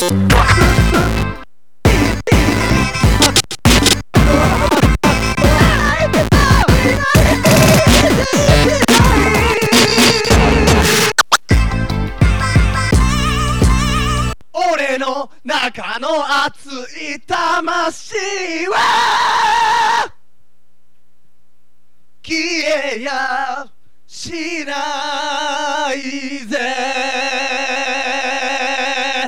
What? 中の熱い魂は消えやしない。